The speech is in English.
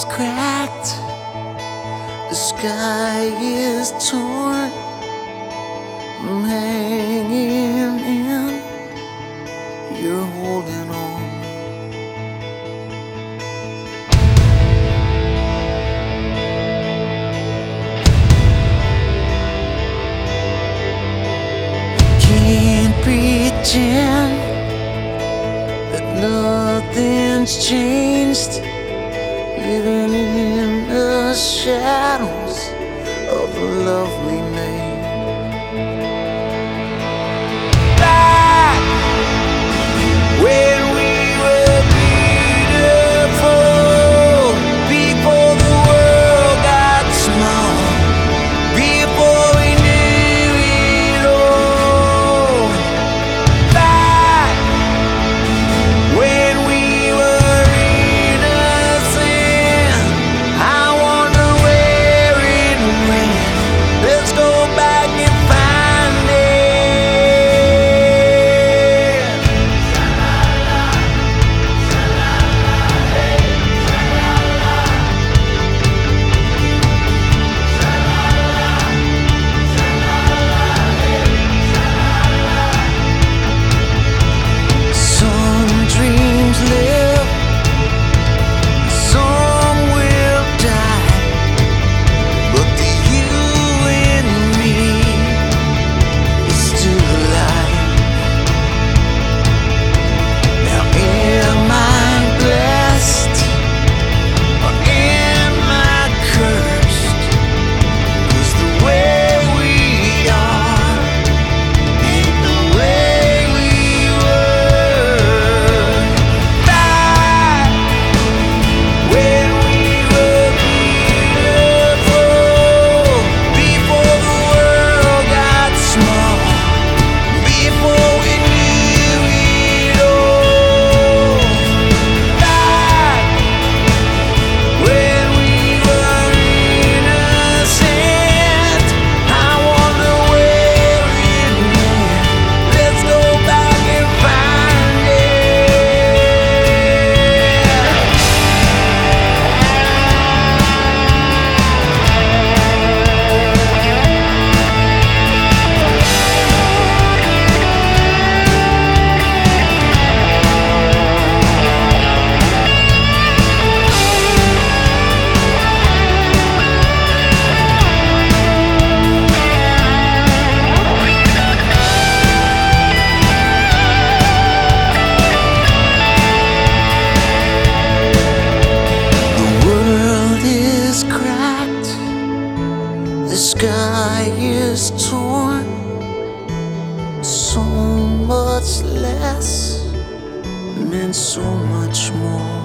is cracked, the sky is torn. I'm hanging in, you're holding on. Can't pretend that nothing's changed. Even in the shadows of the love we made. much less means so much more.